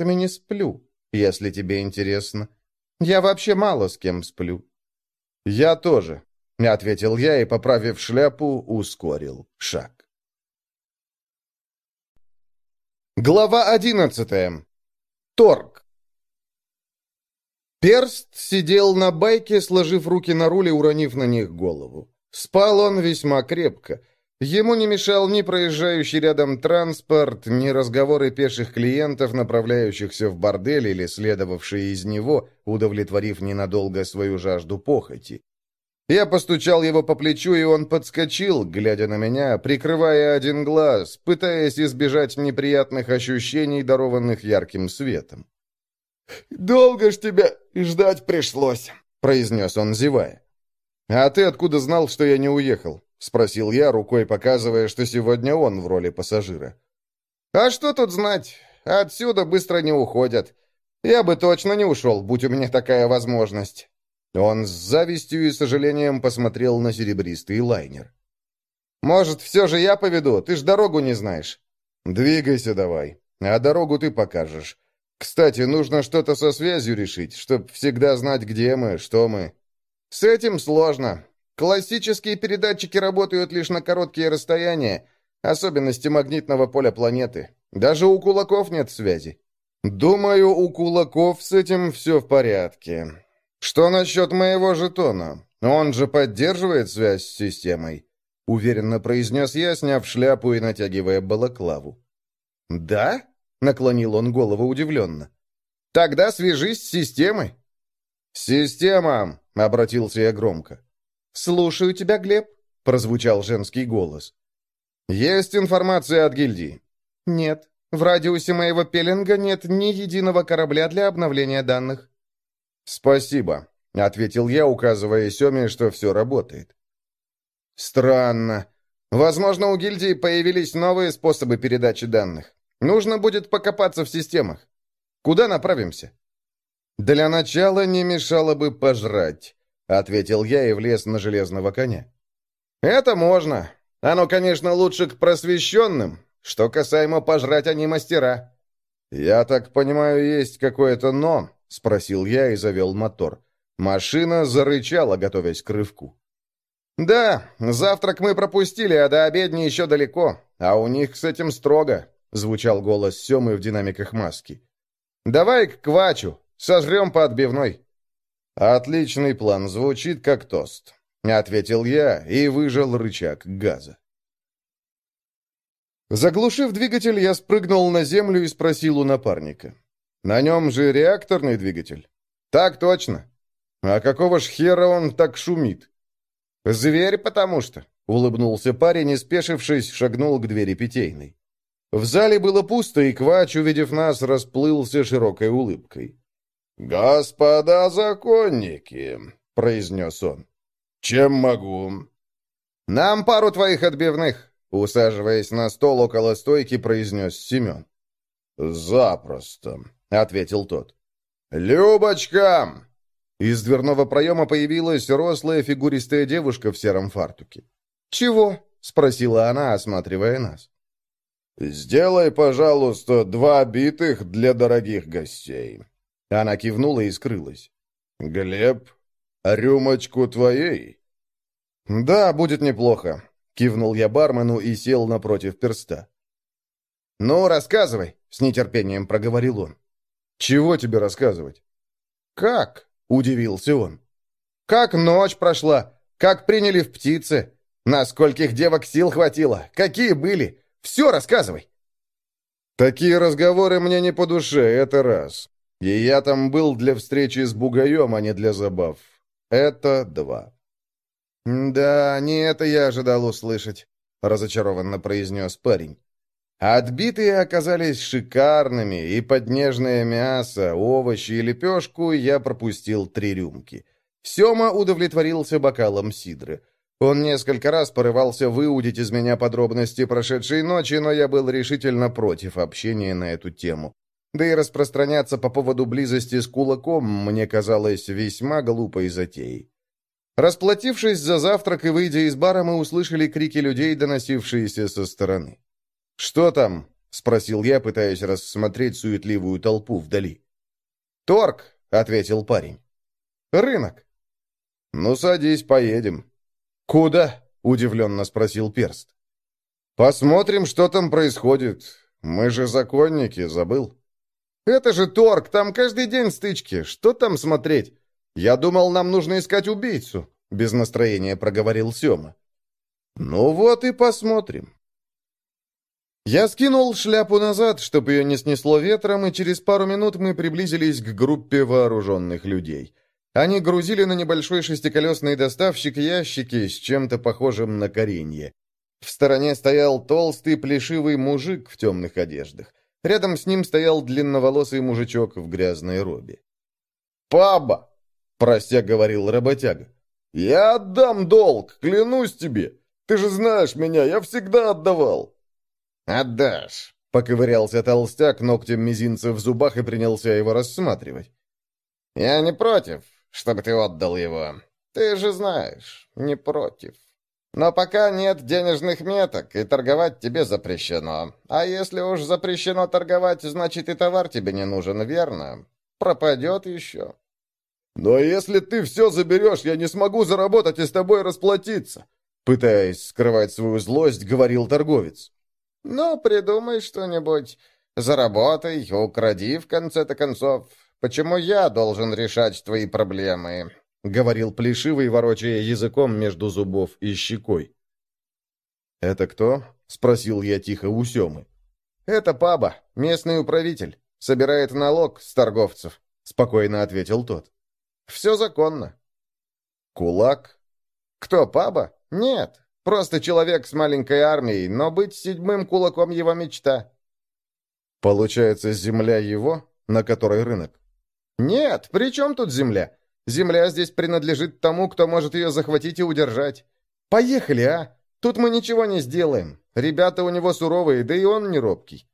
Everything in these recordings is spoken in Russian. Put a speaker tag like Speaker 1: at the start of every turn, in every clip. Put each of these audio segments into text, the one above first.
Speaker 1: артистами не сплю, если тебе интересно. Я вообще мало с кем сплю». «Я тоже», — ответил я и, поправив шляпу, ускорил шаг. Глава одиннадцатая. Торг. Перст сидел на байке, сложив руки на руле, уронив на них голову. Спал он весьма крепко. Ему не мешал ни проезжающий рядом транспорт, ни разговоры пеших клиентов, направляющихся в бордель или следовавшие из него, удовлетворив ненадолго свою жажду похоти. Я постучал его по плечу, и он подскочил, глядя на меня, прикрывая один глаз, пытаясь избежать неприятных ощущений, дарованных ярким светом.
Speaker 2: «Долго ж тебя ждать пришлось», — произнес он, зевая.
Speaker 1: «А ты откуда знал, что я не уехал?» — спросил я, рукой показывая, что сегодня он в роли пассажира.
Speaker 2: «А что тут знать? Отсюда быстро не уходят. Я бы точно не ушел, будь у меня такая возможность».
Speaker 1: Он с завистью и сожалением посмотрел на серебристый лайнер.
Speaker 2: «Может, все же я поведу? Ты ж дорогу не знаешь».
Speaker 1: «Двигайся давай, а дорогу ты покажешь. Кстати, нужно что-то со связью решить, чтоб всегда знать, где мы, что мы».
Speaker 2: «С этим сложно. Классические передатчики работают лишь на короткие расстояния, особенности магнитного поля планеты. Даже у кулаков нет связи.
Speaker 1: Думаю, у кулаков с этим все в порядке. Что насчет моего жетона? Он же поддерживает связь с системой, уверенно произнес я, сняв шляпу и натягивая балаклаву.
Speaker 2: Да? Наклонил он голову удивленно. Тогда свяжись с системой.
Speaker 1: «Система!» — обратился я громко.
Speaker 2: «Слушаю тебя, Глеб», — прозвучал женский голос.
Speaker 1: «Есть информация от гильдии?»
Speaker 2: «Нет. В радиусе моего пеленга нет ни единого корабля для обновления данных».
Speaker 1: «Спасибо», — ответил я, указывая Семе, что все работает.
Speaker 2: «Странно. Возможно, у гильдии появились новые способы передачи данных. Нужно будет покопаться в системах. Куда направимся?»
Speaker 1: «Для начала не мешало бы пожрать. — ответил я и влез на железного коня.
Speaker 2: «Это можно. Оно, конечно, лучше к просвещенным. Что касаемо пожрать, они мастера».
Speaker 1: «Я так понимаю, есть какое-то «но», — спросил я и завел мотор. Машина зарычала, готовясь к рывку.
Speaker 2: «Да, завтрак мы пропустили, а до обедни еще далеко, а у них с этим строго», — звучал голос Семы в динамиках маски. «Давай к квачу, сожрем по отбивной».
Speaker 1: «Отличный план, звучит как тост», — ответил я и выжал рычаг газа. Заглушив двигатель, я спрыгнул на землю и спросил у напарника. «На нем же реакторный двигатель?»
Speaker 2: «Так точно».
Speaker 1: «А какого ж хера он так шумит?»
Speaker 2: «Зверь, потому что», —
Speaker 1: улыбнулся парень и, спешившись, шагнул к двери питейной. В зале было пусто, и Квач, увидев нас, расплылся широкой улыбкой.
Speaker 3: «Господа законники», — произнес он, — «чем могу?»
Speaker 2: «Нам пару твоих отбивных», — усаживаясь на стол около стойки, произнес Семен.
Speaker 3: «Запросто», — ответил тот. «Любочка!»
Speaker 1: Из дверного проема появилась рослая фигуристая девушка в сером фартуке.
Speaker 2: «Чего?»
Speaker 1: — спросила она, осматривая нас.
Speaker 3: «Сделай, пожалуйста, два битых для дорогих гостей»,
Speaker 1: она кивнула и скрылась.
Speaker 3: «Глеб, рюмочку твоей?»
Speaker 1: «Да, будет неплохо», — кивнул я бармену и сел напротив перста.
Speaker 2: «Ну, рассказывай», — с нетерпением проговорил он.
Speaker 1: «Чего тебе рассказывать?»
Speaker 2: «Как?»
Speaker 1: — удивился он.
Speaker 2: «Как ночь прошла? Как приняли в птице? На скольких девок сил хватило? Какие были? Все рассказывай!»
Speaker 1: «Такие разговоры мне не по душе, это раз. И я там был для встречи с бугаем, а не для забав. Это два.
Speaker 2: «Да, не это я ожидал услышать», — разочарованно произнес парень.
Speaker 1: Отбитые оказались шикарными, и под нежное мясо, овощи и лепешку я пропустил три рюмки. Сема удовлетворился бокалом сидры. Он несколько раз порывался выудить из меня подробности прошедшей ночи, но я был решительно против общения на эту тему. Да и распространяться по поводу близости с кулаком мне казалось весьма глупой затеей. Расплатившись за завтрак и выйдя из бара, мы услышали крики людей, доносившиеся со стороны. «Что там?» — спросил я, пытаясь рассмотреть суетливую толпу вдали. «Торг», — ответил парень. «Рынок». «Ну, садись, поедем». «Куда?» — удивленно спросил Перст. «Посмотрим, что там происходит. Мы же законники, забыл?» «Это же торг, там каждый день стычки. Что там смотреть? Я думал, нам нужно искать убийцу», — без настроения проговорил Сема. «Ну вот и посмотрим». Я скинул шляпу назад, чтобы ее не снесло ветром, и через пару минут мы приблизились к группе вооруженных людей. Они грузили на небольшой шестиколесный доставщик ящики с чем-то похожим на коренье. В стороне стоял толстый плешивый мужик в темных одеждах. Рядом с ним стоял длинноволосый мужичок в грязной робе.
Speaker 3: «Паба!»
Speaker 1: — прося говорил работяга.
Speaker 3: «Я отдам долг, клянусь тебе! Ты же знаешь меня, я всегда отдавал!»
Speaker 1: «Отдашь!» — поковырялся толстяк ногтем мизинца в зубах и принялся его рассматривать. «Я не против, чтобы ты отдал его. Ты же знаешь, не против. Но пока нет денежных меток, и торговать тебе запрещено. А если уж запрещено торговать, значит и товар тебе не нужен, верно? Пропадет еще».
Speaker 3: «Но если ты все заберешь, я не смогу заработать и с тобой расплатиться»,
Speaker 1: пытаясь скрывать свою злость, говорил торговец. «Ну, придумай что-нибудь. Заработай, укради, в конце-то концов. Почему я должен решать твои проблемы?» — говорил Плешивый, ворочая языком между зубов и щекой. «Это кто?» — спросил я тихо у Семы. «Это Паба, местный управитель. Собирает налог с торговцев», — спокойно ответил тот. «Все законно». «Кулак?» «Кто, Паба? Нет, Просто человек с маленькой армией, но быть седьмым кулаком его мечта. Получается, земля его, на которой рынок? Нет, при чем тут земля? Земля здесь принадлежит тому, кто может ее захватить и удержать. Поехали, а? Тут мы ничего не сделаем. Ребята у него суровые, да и он не робкий.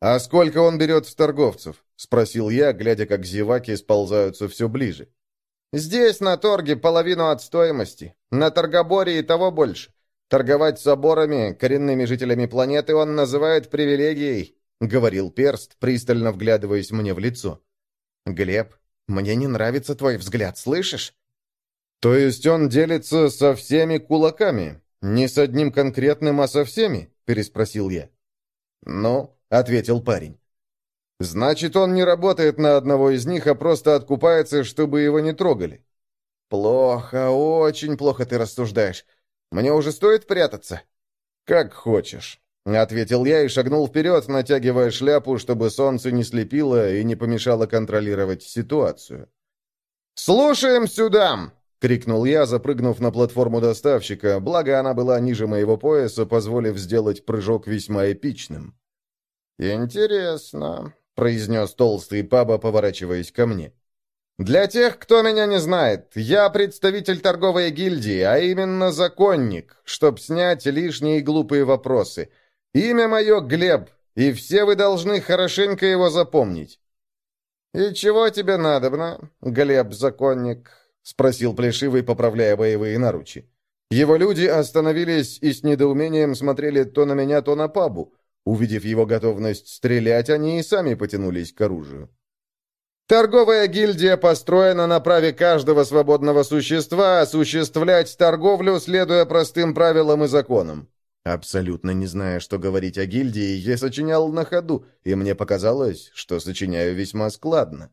Speaker 1: «А сколько он берет с торговцев?» — спросил я, глядя, как зеваки сползаются все ближе. «Здесь, на торге, половину от стоимости. На торгоборе и того больше. Торговать соборами, коренными жителями планеты он называет привилегией», — говорил Перст, пристально вглядываясь мне в лицо. «Глеб, мне не нравится твой взгляд, слышишь?» «То есть он делится со всеми кулаками? Не с одним конкретным, а со всеми?» — переспросил я. «Ну», — ответил парень. «Значит, он не работает на одного из них, а просто откупается, чтобы его не трогали». «Плохо, очень плохо ты рассуждаешь. Мне уже стоит прятаться?» «Как хочешь», — ответил я и шагнул вперед, натягивая шляпу, чтобы солнце не слепило и не помешало контролировать ситуацию. «Слушаем сюда!» — крикнул я, запрыгнув на платформу доставщика, благо она была ниже моего пояса, позволив сделать прыжок весьма эпичным. «Интересно», — произнес толстый паба, поворачиваясь ко мне. «Для тех, кто меня не знает, я представитель торговой гильдии, а именно законник, чтоб снять лишние глупые вопросы. Имя мое Глеб, и все вы должны хорошенько его запомнить». «И чего тебе надобно, Глеб, законник?» — спросил Плешивый, поправляя боевые наручи. Его люди остановились и с недоумением смотрели то на меня, то на пабу. Увидев его готовность стрелять, они и сами потянулись к оружию. Торговая гильдия построена на праве каждого свободного существа осуществлять торговлю, следуя простым правилам и законам. Абсолютно не зная, что говорить о гильдии, я сочинял на ходу, и мне показалось, что сочиняю весьма складно.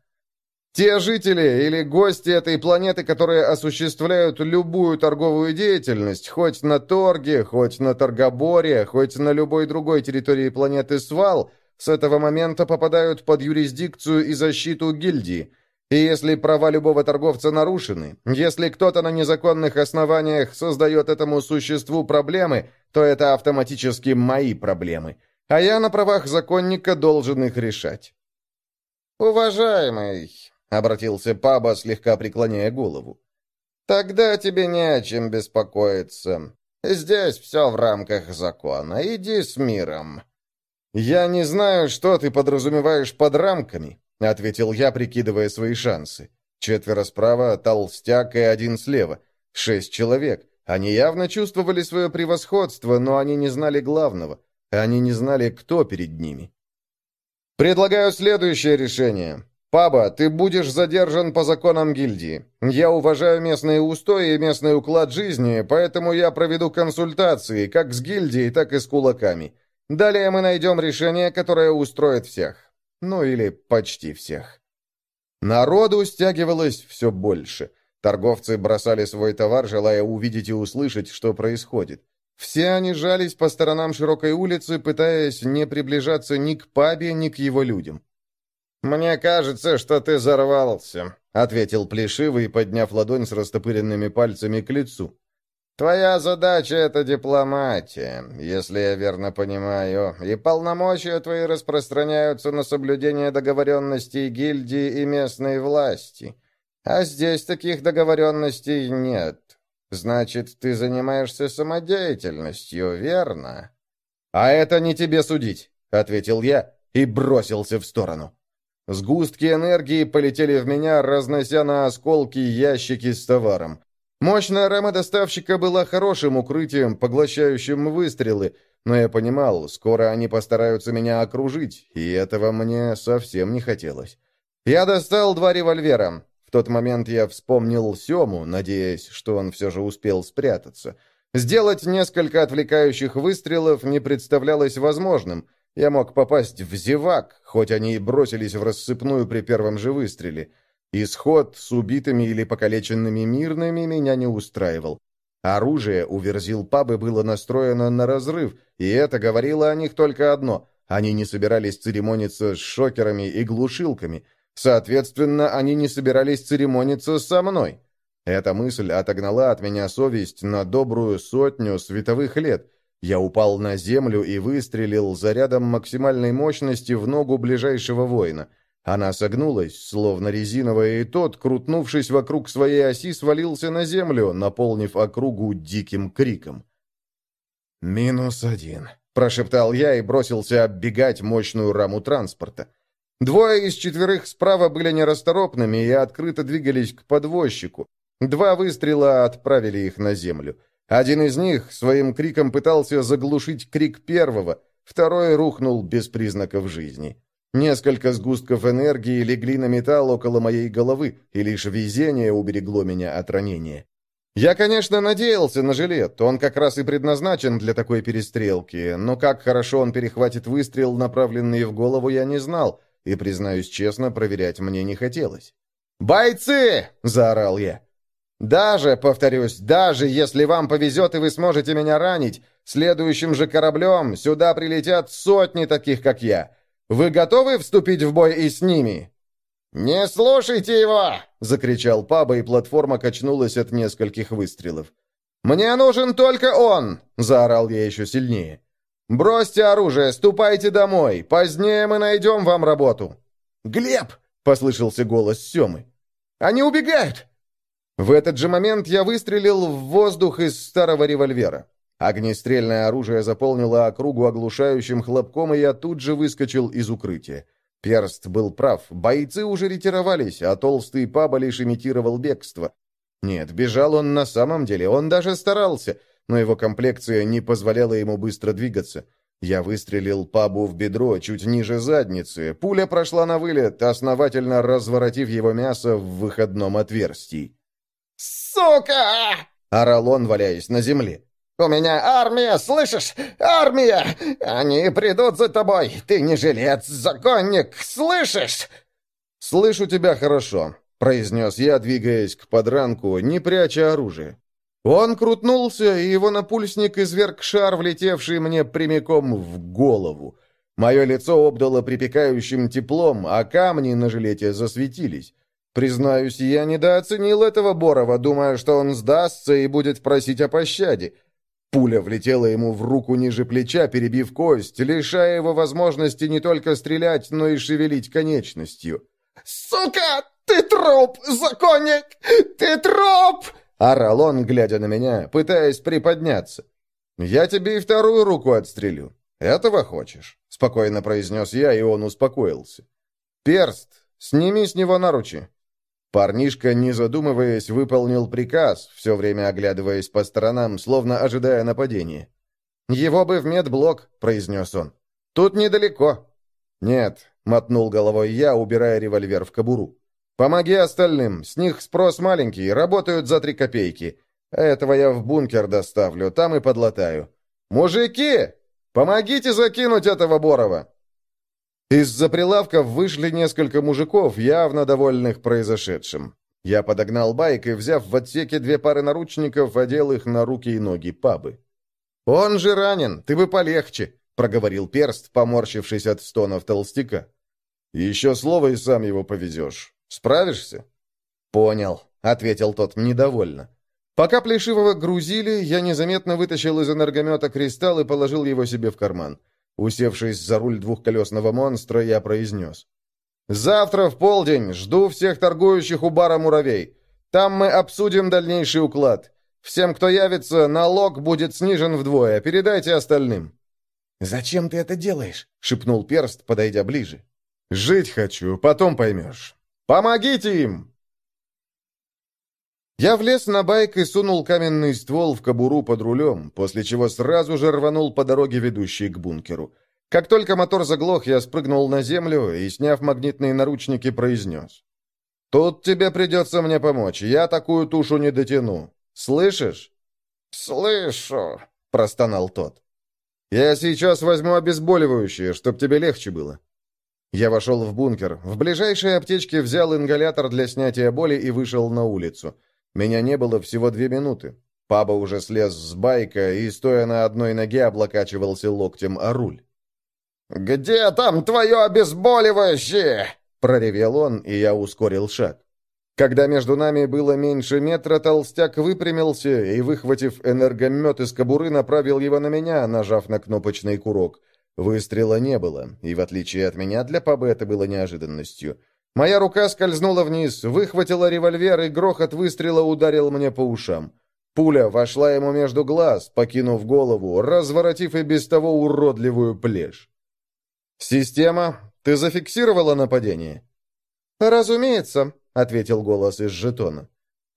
Speaker 1: Те жители или гости этой планеты, которые осуществляют любую торговую деятельность, хоть на торге, хоть на торгоборе, хоть на любой другой территории планеты Свал – с этого момента попадают под юрисдикцию и защиту гильдии. И если права любого торговца нарушены, если кто-то на незаконных основаниях создает этому существу проблемы, то это автоматически мои проблемы. А я на правах законника должен их решать. «Уважаемый», — обратился Паба, слегка преклоняя голову, — «тогда тебе не о чем беспокоиться. Здесь все в рамках закона. Иди с миром». «Я не знаю, что ты подразумеваешь под рамками», — ответил я, прикидывая свои шансы. Четверо справа, толстяк и один слева. Шесть человек. Они явно чувствовали свое превосходство, но они не знали главного. Они не знали, кто перед ними. «Предлагаю следующее решение. Паба, ты будешь задержан по законам гильдии. Я уважаю местные устои и местный уклад жизни, поэтому я проведу консультации, как с гильдией, так и с кулаками. Далее мы найдем решение, которое устроит всех. Ну или почти всех». Народу стягивалось все больше. Торговцы бросали свой товар, желая увидеть и услышать, что происходит. Все они жались по сторонам широкой улицы, пытаясь не приближаться ни к пабе, ни к его людям. «Мне кажется, что ты взорвался», — ответил Плешивый, подняв ладонь с растопыренными пальцами к лицу. «Твоя задача — это дипломатия, если я верно понимаю, и полномочия твои распространяются на соблюдение договоренностей гильдии и местной власти. А здесь таких договоренностей нет. Значит, ты занимаешься самодеятельностью, верно?» «А это не тебе судить», — ответил я и бросился в сторону. Сгустки энергии полетели в меня, разнося на осколки ящики с товаром. Мощная рама доставщика была хорошим укрытием, поглощающим выстрелы, но я понимал, скоро они постараются меня окружить, и этого мне совсем не хотелось. Я достал два револьвера. В тот момент я вспомнил Сему, надеясь, что он все же успел спрятаться. Сделать несколько отвлекающих выстрелов не представлялось возможным — я мог попасть в зевак, хоть они и бросились в рассыпную при первом же выстреле. Исход с убитыми или покалеченными мирными меня не устраивал. Оружие у верзил пабы было настроено на разрыв, и это говорило о них только одно — они не собирались церемониться с шокерами и глушилками. Соответственно, они не собирались церемониться со мной. Эта мысль отогнала от меня совесть на добрую сотню световых лет — я упал на землю и выстрелил зарядом максимальной мощности в ногу ближайшего воина. Она согнулась, словно резиновая, и тот, крутнувшись вокруг своей оси, свалился на землю, наполнив округу диким криком. «Минус один», — прошептал я и бросился оббегать мощную раму транспорта. Двое из четверых справа были нерасторопными и открыто двигались к подвозчику. Два выстрела отправили их на землю. Один из них своим криком пытался заглушить крик первого, второй рухнул без признаков жизни. Несколько сгустков энергии легли на металл около моей головы, и лишь везение уберегло меня от ранения. Я, конечно, надеялся на жилет, он как раз и предназначен для такой перестрелки, но как хорошо он перехватит выстрел, направленный в голову, я не знал, и, признаюсь честно, проверять мне не хотелось. «Бойцы!» — заорал я. Даже, повторюсь, даже если вам повезет и вы сможете меня ранить, следующим же кораблем сюда прилетят сотни таких, как я. Вы готовы вступить в бой и с ними?» «Не слушайте его!» — закричал Паба, и платформа качнулась от нескольких выстрелов. «Мне нужен только он!» — заорал я еще сильнее. «Бросьте оружие, ступайте домой. Позднее мы найдем вам работу». «Глеб!» — послышался голос Семы. «Они убегают! В этот же момент я выстрелил в воздух из старого револьвера. Огнестрельное оружие заполнило округу оглушающим хлопком, и я тут же выскочил из укрытия. Перст был прав, бойцы уже ретировались, а толстый паба лишь имитировал бегство. Нет, бежал он на самом деле, он даже старался, но его комплекция не позволяла ему быстро двигаться. Я выстрелил пабу в бедро чуть ниже задницы, пуля прошла на вылет, основательно разворотив его мясо в выходном отверстии.
Speaker 2: «Сука!»
Speaker 1: — орал он, валяясь на земле.
Speaker 2: «У меня армия, слышишь? Армия! Они придут за тобой! Ты не жилец, законник, слышишь?»
Speaker 1: «Слышу тебя хорошо», — произнес я, двигаясь к подранку, не пряча оружие. Он крутнулся, и его напульсник изверг шар, влетевший мне прямиком в голову. Мое лицо обдало припекающим теплом, а камни на жилете засветились. Признаюсь, я недооценил этого Борова, думая, что он сдастся и будет просить о пощаде. Пуля влетела ему в руку ниже плеча, перебив кость, лишая его возможности не только стрелять, но и шевелить конечностью.
Speaker 2: «Сука! Ты труп, законник! Ты труп!»
Speaker 1: — орал он, глядя на меня, пытаясь приподняться. «Я тебе и вторую руку отстрелю. Этого хочешь?» — спокойно произнес я, и он успокоился. «Перст, сними с него наручи. Парнишка, не задумываясь, выполнил приказ, все время оглядываясь по сторонам, словно ожидая нападения. «Его бы в медблок», — произнес он. «Тут недалеко». «Нет», — мотнул головой я, убирая револьвер в кобуру. «Помоги остальным, с них спрос маленький, работают за три копейки. Этого я в бункер доставлю, там и подлатаю. Мужики, помогите закинуть этого Борова!» Из-за прилавков вышли несколько мужиков, явно довольных произошедшим. Я подогнал байк и, взяв в отсеке две пары наручников, одел их на руки и ноги пабы. «Он же ранен, ты бы полегче», — проговорил перст, поморщившись от стонов толстяка. «Еще слово и сам его повезешь. Справишься?» «Понял», — ответил тот недовольно. Пока Плешивого грузили, я незаметно вытащил из энергомета кристалл и положил его себе в карман. Усевшись за руль двухколесного монстра, я произнес. «Завтра в полдень жду всех торгующих у бара «Муравей». Там мы обсудим дальнейший уклад. Всем, кто явится, налог будет снижен вдвое. Передайте остальным».
Speaker 2: «Зачем ты это делаешь?»
Speaker 1: — шепнул перст, подойдя ближе. «Жить хочу, потом поймешь. Помогите им!» Я влез на байк и сунул каменный ствол в кобуру под рулем, после чего сразу же рванул по дороге, ведущей к бункеру. Как только мотор заглох, я спрыгнул на землю и, сняв магнитные наручники, произнес. «Тут тебе придется мне помочь, я такую тушу не дотяну. Слышишь?»
Speaker 2: «Слышу», —
Speaker 1: простонал тот. «Я сейчас возьму обезболивающее, чтоб тебе легче было». Я вошел в бункер, в ближайшей аптечке взял ингалятор для снятия боли и вышел на улицу. Меня не было всего две минуты. Паба уже слез с байка и, стоя на одной ноге, облокачивался локтем о руль.
Speaker 2: «Где там твое обезболивающее?»
Speaker 1: Проревел он, и я ускорил шаг. Когда между нами было меньше метра, толстяк выпрямился и, выхватив энергомет из кобуры, направил его на меня, нажав на кнопочный курок. Выстрела не было, и, в отличие от меня, для Пабы это было неожиданностью. Моя рука скользнула вниз, выхватила револьвер, и грохот выстрела ударил мне по ушам. Пуля вошла ему между глаз, покинув голову, разворотив и без того уродливую плешь. «Система, ты зафиксировала нападение?» «Разумеется», — ответил голос из жетона.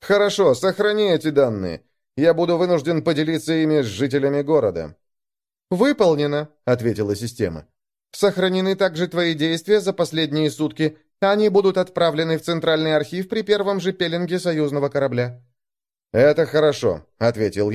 Speaker 1: «Хорошо, сохрани эти данные. Я буду вынужден поделиться ими с жителями города». «Выполнено», — ответила система. «Сохранены также твои действия за последние сутки, они будут отправлены в Центральный архив при первом же пеленге союзного корабля». «Это хорошо», — ответил я